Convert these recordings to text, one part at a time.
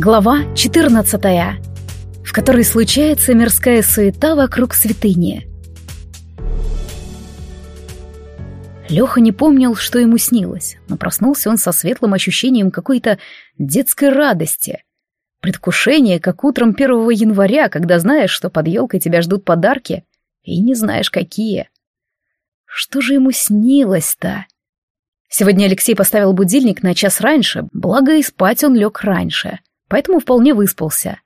Глава 14, в которой случается мирская суета вокруг святыни. Леха не помнил, что ему снилось, но проснулся он со светлым ощущением какой-то детской радости. Предвкушение, как утром 1 января, когда знаешь, что под елкой тебя ждут подарки, и не знаешь, какие. Что же ему снилось-то? Сегодня Алексей поставил будильник на час раньше, благо и спать он лег раньше поэтому вполне выспался.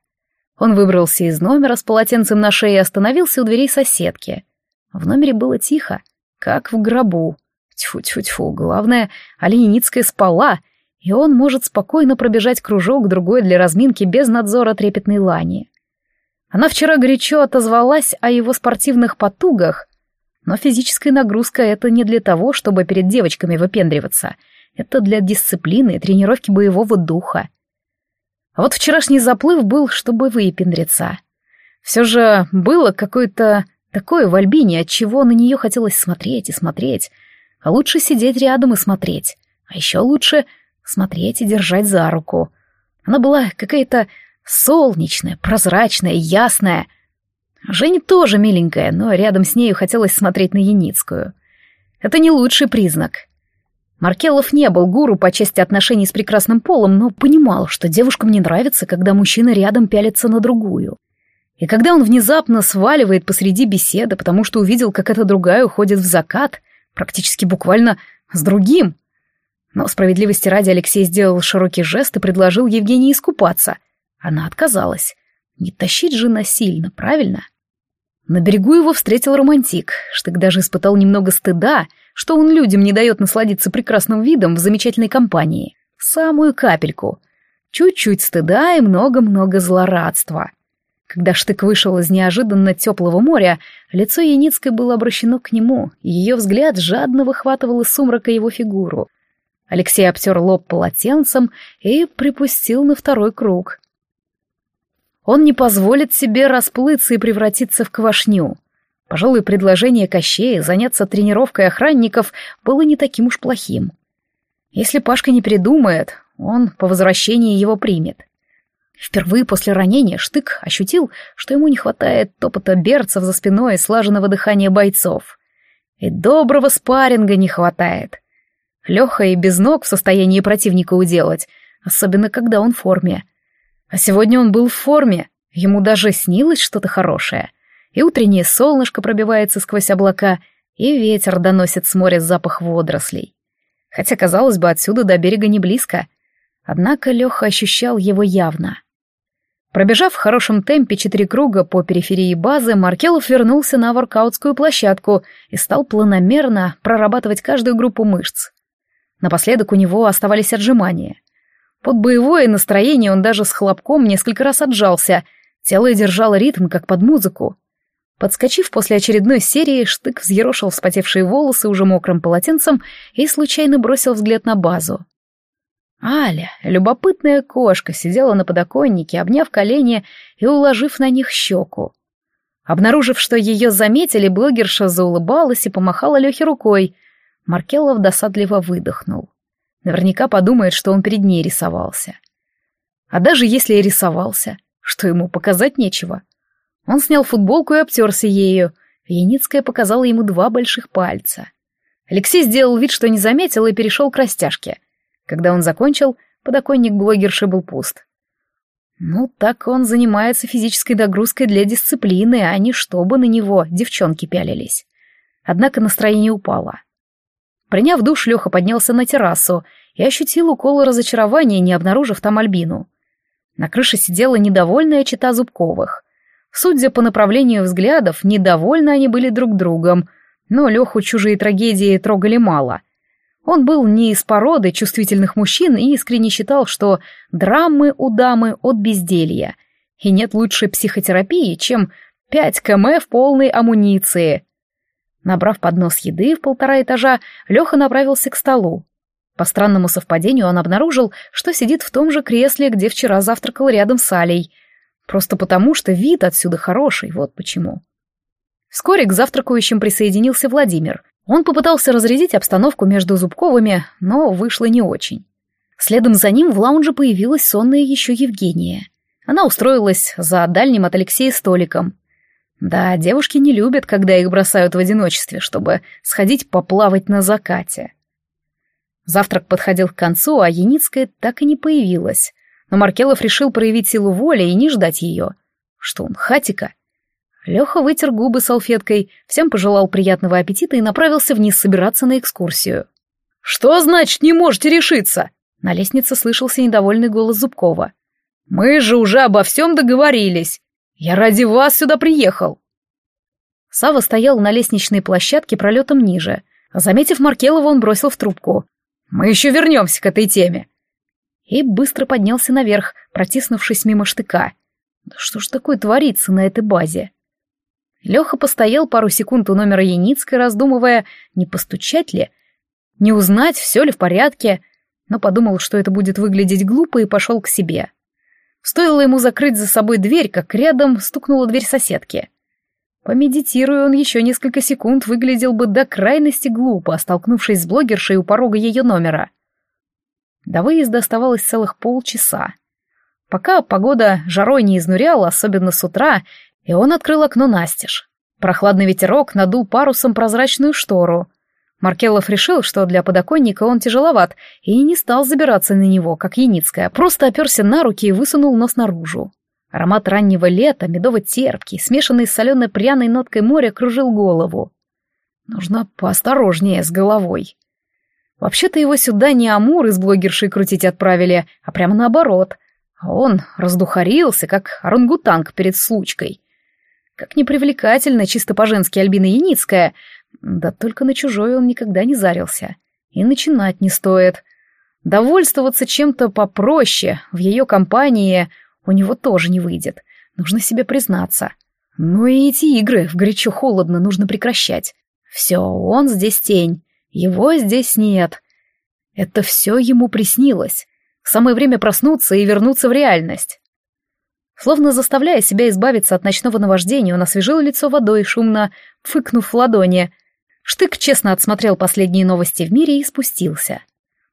Он выбрался из номера с полотенцем на шее и остановился у дверей соседки. В номере было тихо, как в гробу. Тьфу-тьфу-тьфу, главное, Оленяницкая спала, и он может спокойно пробежать кружок другой для разминки без надзора трепетной лани. Она вчера горячо отозвалась о его спортивных потугах, но физическая нагрузка — это не для того, чтобы перед девочками выпендриваться. Это для дисциплины и тренировки боевого духа. А вот вчерашний заплыв был, чтобы выпендриться. Все же было какое-то такое в Альбине, от чего на нее хотелось смотреть и смотреть. А лучше сидеть рядом и смотреть. А еще лучше смотреть и держать за руку. Она была какая-то солнечная, прозрачная, ясная. Женя тоже миленькая, но рядом с нею хотелось смотреть на Яницкую. Это не лучший признак. Маркелов не был гуру по части отношений с прекрасным полом, но понимал, что девушкам не нравится, когда мужчина рядом пялится на другую. И когда он внезапно сваливает посреди беседы, потому что увидел, как эта другая уходит в закат, практически буквально с другим. Но справедливости ради Алексей сделал широкий жест и предложил Евгении искупаться. Она отказалась. Не тащить же насильно, правильно? На берегу его встретил романтик. Штык даже испытал немного стыда — что он людям не дает насладиться прекрасным видом в замечательной компании. Самую капельку. Чуть-чуть стыда и много-много злорадства. Когда Штык вышел из неожиданно теплого моря, лицо Яницкой было обращено к нему, и ее взгляд жадно выхватывал из сумрака его фигуру. Алексей обтер лоб полотенцем и припустил на второй круг. Он не позволит себе расплыться и превратиться в квашню. Пожалуй, предложение Кощея заняться тренировкой охранников было не таким уж плохим. Если Пашка не придумает, он по возвращении его примет. Впервые после ранения Штык ощутил, что ему не хватает топота берцев за спиной и слаженного дыхания бойцов. И доброго спарринга не хватает. Леха и без ног в состоянии противника уделать, особенно когда он в форме. А сегодня он был в форме, ему даже снилось что-то хорошее — и утреннее солнышко пробивается сквозь облака, и ветер доносит с моря запах водорослей. Хотя, казалось бы, отсюда до берега не близко. Однако Леха ощущал его явно. Пробежав в хорошем темпе четыре круга по периферии базы, Маркелов вернулся на воркаутскую площадку и стал планомерно прорабатывать каждую группу мышц. Напоследок у него оставались отжимания. Под боевое настроение он даже с хлопком несколько раз отжался, тело держало ритм, как под музыку. Подскочив после очередной серии, Штык взъерошил вспотевшие волосы уже мокрым полотенцем и случайно бросил взгляд на базу. Аля, любопытная кошка, сидела на подоконнике, обняв колени и уложив на них щеку. Обнаружив, что ее заметили, блогерша заулыбалась и помахала Лехе рукой. Маркелов досадливо выдохнул. Наверняка подумает, что он перед ней рисовался. А даже если и рисовался, что ему показать нечего — он снял футболку и обтерся ею. Яницкая показала ему два больших пальца. Алексей сделал вид, что не заметил, и перешел к растяжке. Когда он закончил, подоконник блогерши был пуст. Ну, так он занимается физической нагрузкой для дисциплины, а не чтобы на него девчонки пялились. Однако настроение упало. Приняв душ, Леха поднялся на террасу и ощутил укол разочарования, не обнаружив там Альбину. На крыше сидела недовольная чита Зубковых. Судя по направлению взглядов, недовольны они были друг другом, но Леху чужие трагедии трогали мало. Он был не из породы чувствительных мужчин и искренне считал, что драмы у дамы от безделья, и нет лучшей психотерапии, чем 5 км в полной амуниции. Набрав поднос еды в полтора этажа, Леха направился к столу. По странному совпадению он обнаружил, что сидит в том же кресле, где вчера завтракал рядом с Алей — Просто потому, что вид отсюда хороший, вот почему. Вскоре к завтракающим присоединился Владимир. Он попытался разрядить обстановку между Зубковыми, но вышло не очень. Следом за ним в лаунже появилась сонная еще Евгения. Она устроилась за дальним от Алексея столиком. Да, девушки не любят, когда их бросают в одиночестве, чтобы сходить поплавать на закате. Завтрак подходил к концу, а Яницкая так и не появилась. Но Маркелов решил проявить силу воли и не ждать ее. Что он, хатика? Леха вытер губы салфеткой, всем пожелал приятного аппетита и направился вниз собираться на экскурсию. «Что значит не можете решиться?» На лестнице слышался недовольный голос Зубкова. «Мы же уже обо всем договорились. Я ради вас сюда приехал». Сава стоял на лестничной площадке пролетом ниже. Заметив Маркелова, он бросил в трубку. «Мы еще вернемся к этой теме». И быстро поднялся наверх, протиснувшись мимо штыка. Да что ж такое творится на этой базе? Леха постоял пару секунд у номера Яницкой, раздумывая, не постучать ли, не узнать, все ли в порядке, но подумал, что это будет выглядеть глупо, и пошел к себе. Стоило ему закрыть за собой дверь, как рядом стукнула дверь соседки. Помедитируя он еще несколько секунд, выглядел бы до крайности глупо, столкнувшись с блогершей у порога ее номера. До выезда оставалось целых полчаса. Пока погода жарой не изнуряла, особенно с утра, и он открыл окно настежь. Прохладный ветерок надул парусом прозрачную штору. Маркелов решил, что для подоконника он тяжеловат, и не стал забираться на него, как Яницкая, просто оперся на руки и высунул нос наружу. Аромат раннего лета, медово-терпкий, смешанный с соленой пряной ноткой моря, кружил голову. Нужно поосторожнее с головой. Вообще-то его сюда не Амур из блогерши крутить отправили, а прямо наоборот. А он раздухарился, как орангутанг перед случкой. Как непривлекательно чисто по-женски Альбина Яницкая, да только на чужой он никогда не зарился. И начинать не стоит. Довольствоваться чем-то попроще в ее компании у него тоже не выйдет. Нужно себе признаться. Ну и эти игры в горячо-холодно нужно прекращать. Все, он здесь тень. Его здесь нет. Это все ему приснилось. Самое время проснуться и вернуться в реальность. Словно заставляя себя избавиться от ночного наваждения, он освежил лицо водой, шумно фыкнув в ладони. Штык честно отсмотрел последние новости в мире и спустился.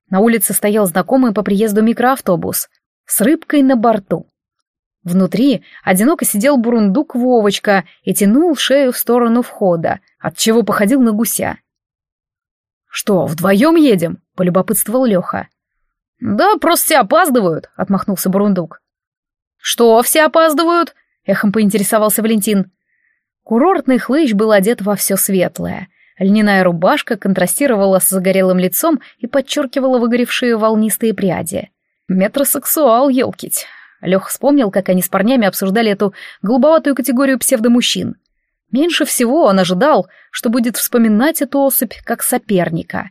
На улице стоял знакомый по приезду микроавтобус с рыбкой на борту. Внутри одиноко сидел бурундук Вовочка и тянул шею в сторону входа, отчего походил на гуся. «Что, вдвоем едем?» — полюбопытствовал Леха. «Да, просто все опаздывают», — отмахнулся бурундук. «Что все опаздывают?» — эхом поинтересовался Валентин. Курортный хлыщ был одет во все светлое. Льняная рубашка контрастировала с загорелым лицом и подчеркивала выгоревшие волнистые пряди. Метросексуал, елкить. Лех вспомнил, как они с парнями обсуждали эту голубоватую категорию псевдомужчин. Меньше всего он ожидал, что будет вспоминать эту особь как соперника.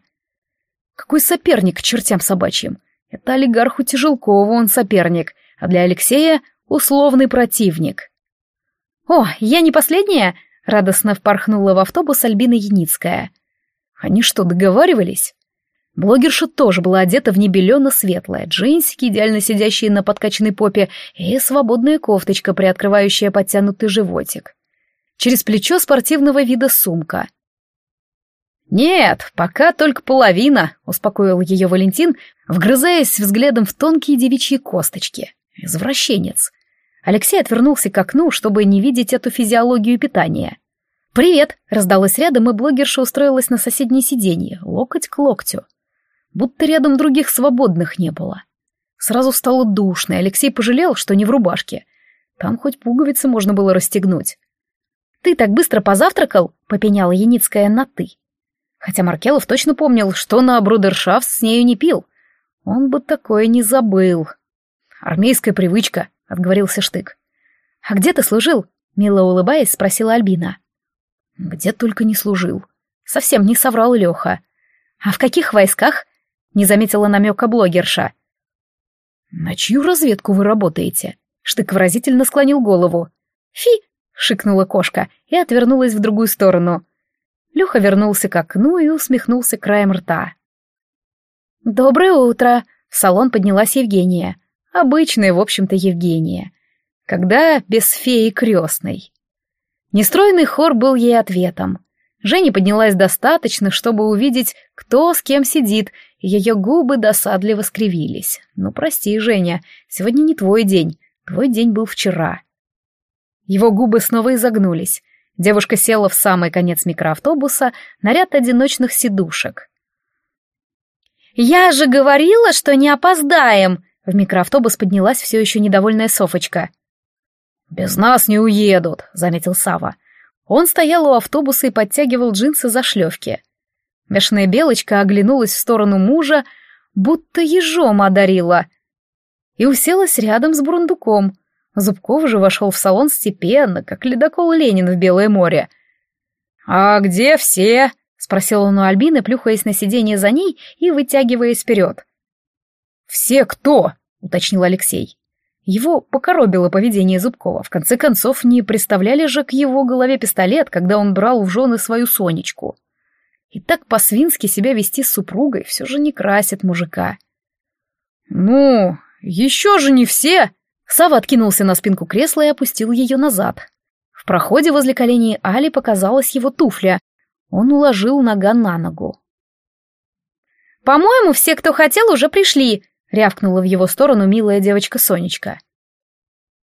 Какой соперник чертям собачьим? Это олигарху Тяжелкову он соперник, а для Алексея — условный противник. «О, я не последняя?» — радостно впорхнула в автобус Альбина Яницкая. Они что, договаривались? Блогерша тоже была одета в небелено-светлое, джинсики, идеально сидящие на подкачанной попе, и свободная кофточка, приоткрывающая подтянутый животик. Через плечо спортивного вида сумка. «Нет, пока только половина», — успокоил ее Валентин, вгрызаясь взглядом в тонкие девичьи косточки. Извращенец. Алексей отвернулся к окну, чтобы не видеть эту физиологию питания. «Привет!» — раздалась рядом, и блогерша устроилась на соседнее сиденье, локоть к локтю будто рядом других свободных не было. Сразу стало душно, и Алексей пожалел, что не в рубашке. Там хоть пуговицы можно было расстегнуть. «Ты так быстро позавтракал?» — попеняла Яницкая на «ты». Хотя Маркелов точно помнил, что на брудершафт с нею не пил. Он бы такое не забыл. «Армейская привычка», — отговорился Штык. «А где ты служил?» — мило улыбаясь, спросила Альбина. «Где только не служил». Совсем не соврал Леха. «А в каких войсках?» не заметила намека блогерша. «На чью разведку вы работаете?» Штык выразительно склонил голову. «Фи!» — шикнула кошка и отвернулась в другую сторону. Леха вернулся к окну и усмехнулся краем рта. «Доброе утро!» — в салон поднялась Евгения. Обычная, в общем-то, Евгения. Когда без феи крестной. Нестроенный хор был ей ответом. Женя поднялась достаточно, чтобы увидеть, кто с кем сидит, ее губы досадливо скривились. «Ну, прости, Женя, сегодня не твой день. Твой день был вчера». Его губы снова изогнулись. Девушка села в самый конец микроавтобуса на ряд одиночных сидушек. «Я же говорила, что не опоздаем!» В микроавтобус поднялась все еще недовольная Софочка. «Без нас не уедут», — заметил Сава. Он стоял у автобуса и подтягивал джинсы за шлевки. Бешеная белочка оглянулась в сторону мужа, будто ежом одарила, и уселась рядом с бурундуком. Зубков же вошел в салон степенно, как ледокол Ленин в Белое море. «А где все?» — спросил он у Альбины, плюхаясь на сиденье за ней и вытягиваясь вперед. «Все кто?» — уточнил Алексей. Его покоробило поведение Зубкова. В конце концов, не представляли же к его голове пистолет, когда он брал в жены свою Сонечку. И так по-свински себя вести с супругой все же не красит мужика. «Ну, еще же не все!» Сава откинулся на спинку кресла и опустил ее назад. В проходе возле коленей Али показалась его туфля. Он уложил нога на ногу. «По-моему, все, кто хотел, уже пришли», — рявкнула в его сторону милая девочка Сонечка.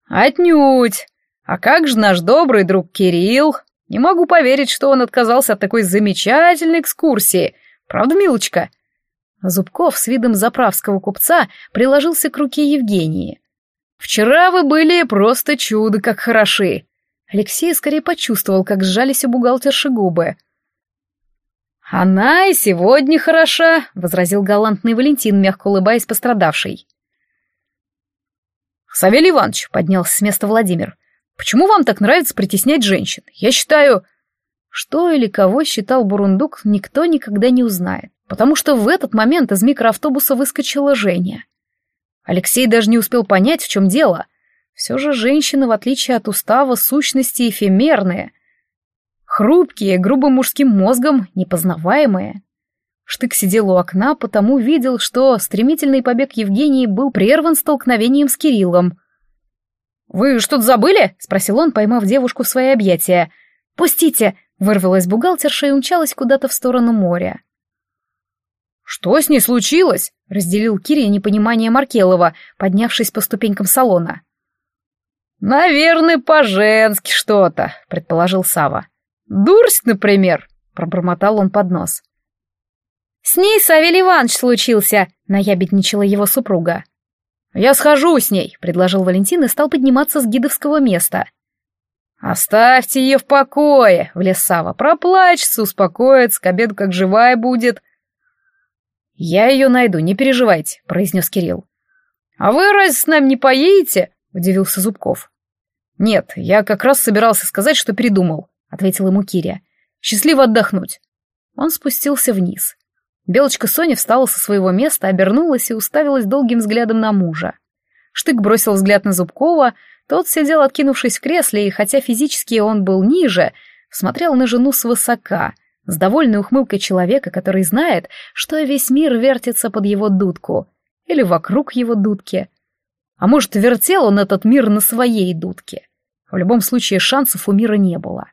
«Отнюдь! А как же наш добрый друг Кирилл? Не могу поверить, что он отказался от такой замечательной экскурсии. Правда, милочка?» Зубков с видом заправского купца приложился к руке Евгении. «Вчера вы были просто чудо как хороши!» Алексей скорее почувствовал, как сжались у бухгалтерши губы. «Она и сегодня хороша», — возразил галантный Валентин, мягко улыбаясь пострадавшей. «Савелий Иванович», — поднялся с места Владимир, Почему вам так нравится притеснять женщин? Я считаю...» Что или кого считал Бурундук, никто никогда не узнает, потому что в этот момент из микроавтобуса выскочила Женя. Алексей даже не успел понять, в чем дело. Все же женщины, в отличие от устава, сущности эфемерные. Хрупкие, грубым мужским мозгом, непознаваемые. Штык сидел у окна, потому видел, что стремительный побег Евгении был прерван столкновением с Кириллом — «Вы что-то забыли?» — спросил он, поймав девушку в свои объятия. «Пустите!» — вырвалась бухгалтерша и умчалась куда-то в сторону моря. «Что с ней случилось?» — разделил Кирия непонимание Маркелова, поднявшись по ступенькам салона. «Наверное, по-женски что-то», — предположил Сава. «Дурсть, например», — пробормотал он под нос. «С ней Савелий Иванович случился», — наябедничала его супруга. «Я схожу с ней», — предложил Валентин и стал подниматься с гидовского места. «Оставьте ее в покое», — влез Сава. «Проплачется, успокоится, к обеду как живая будет». «Я ее найду, не переживайте», — произнес Кирилл. «А вы разве с нами не поедете?» — удивился Зубков. «Нет, я как раз собирался сказать, что передумал», — ответил ему Киря. «Счастливо отдохнуть». Он спустился вниз. Белочка Соня встала со своего места, обернулась и уставилась долгим взглядом на мужа. Штык бросил взгляд на Зубкова, тот сидел, откинувшись в кресле, и хотя физически он был ниже, смотрел на жену свысока, с довольной ухмылкой человека, который знает, что весь мир вертится под его дудку или вокруг его дудки. А может, вертел он этот мир на своей дудке. В любом случае, шансов у мира не было.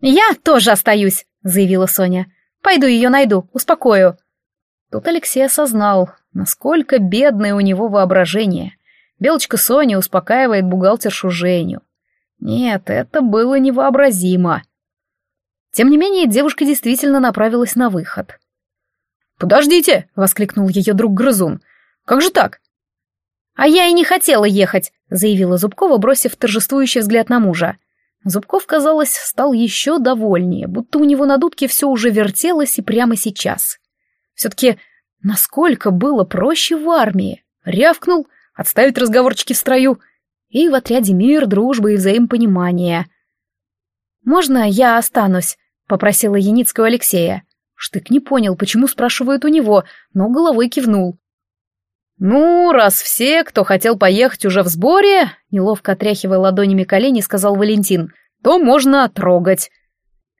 «Я тоже остаюсь», — заявила Соня. Пойду ее найду, успокою». Тут Алексей осознал, насколько бедное у него воображение. Белочка Соня успокаивает бухгалтершу Женю. Нет, это было невообразимо. Тем не менее, девушка действительно направилась на выход. «Подождите!» — воскликнул ее друг Грызун. «Как же так?» «А я и не хотела ехать», — заявила Зубкова, бросив торжествующий взгляд на мужа. Зубков, казалось, стал еще довольнее, будто у него на дудке все уже вертелось и прямо сейчас. Все-таки насколько было проще в армии. Рявкнул, отставить разговорчики в строю, и в отряде мир, дружба и взаимопонимание. «Можно я останусь?» — попросила Яницкого Алексея. Штык не понял, почему спрашивают у него, но головой кивнул. «Ну, раз все, кто хотел поехать, уже в сборе», — неловко отряхивая ладонями колени, сказал Валентин, «то можно трогать».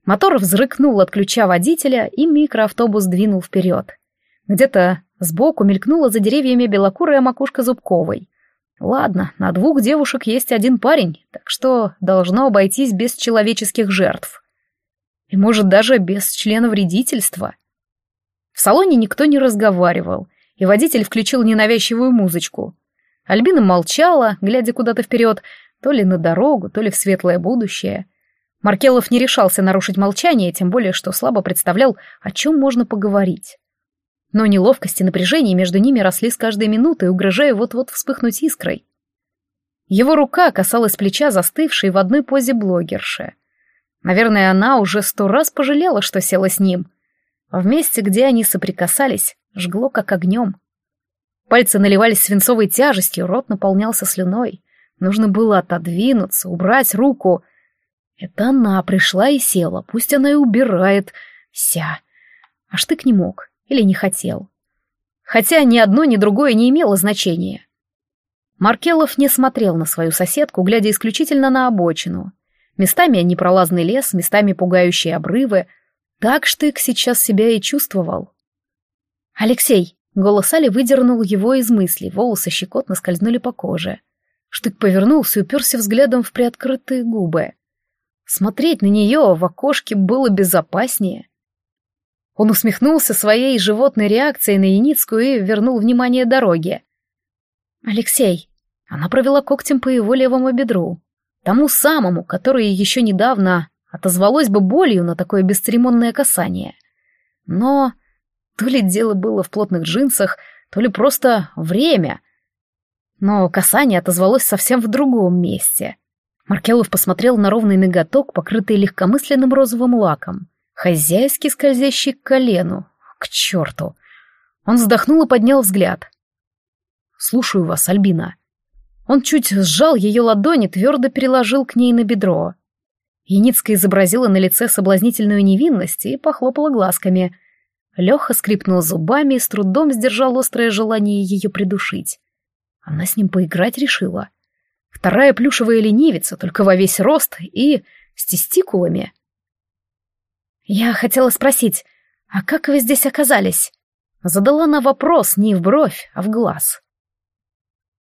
Мотор взрыкнул от ключа водителя, и микроавтобус двинул вперед. Где-то сбоку мелькнула за деревьями белокурая макушка Зубковой. Ладно, на двух девушек есть один парень, так что должно обойтись без человеческих жертв. И может даже без члена вредительства. В салоне никто не разговаривал, и водитель включил ненавязчивую музычку. Альбина молчала, глядя куда-то вперед, то ли на дорогу, то ли в светлое будущее. Маркелов не решался нарушить молчание, тем более, что слабо представлял, о чем можно поговорить. Но неловкость и напряжение между ними росли с каждой минутой, угрожая вот-вот вспыхнуть искрой. Его рука касалась плеча застывшей в одной позе блогерши. Наверное, она уже сто раз пожалела, что села с ним. В месте, где они соприкасались, жгло как огнем. Пальцы наливались свинцовой тяжестью, рот наполнялся слюной. Нужно было отодвинуться, убрать руку. Это она пришла и села, пусть она и убирает. Ся. А штык не мог или не хотел. Хотя ни одно, ни другое не имело значения. Маркелов не смотрел на свою соседку, глядя исключительно на обочину. Местами непролазный лес, местами пугающие обрывы. Так Штык сейчас себя и чувствовал. «Алексей!» — голос Али выдернул его из мыслей, волосы щекотно скользнули по коже. Штык повернулся и уперся взглядом в приоткрытые губы. Смотреть на нее в окошке было безопаснее. Он усмехнулся своей животной реакцией на Яницкую и вернул внимание дороге. «Алексей!» Она провела когтем по его левому бедру. Тому самому, которое еще недавно отозвалось бы болью на такое бесцеремонное касание. Но то ли дело было в плотных джинсах, то ли просто время. Но касание отозвалось совсем в другом месте. Маркелов посмотрел на ровный ноготок, покрытый легкомысленным розовым лаком, хозяйски скользящий к колену. К черту! Он вздохнул и поднял взгляд. «Слушаю вас, Альбина». Он чуть сжал ее ладони, твердо переложил к ней на бедро. Яницкая изобразила на лице соблазнительную невинность и похлопала глазками. Леха скрипнул зубами и с трудом сдержал острое желание ее придушить. Она с ним поиграть решила. Вторая плюшевая ленивица, только во весь рост и с тестикулами. «Я хотела спросить, а как вы здесь оказались?» Задала она вопрос не в бровь, а в глаз.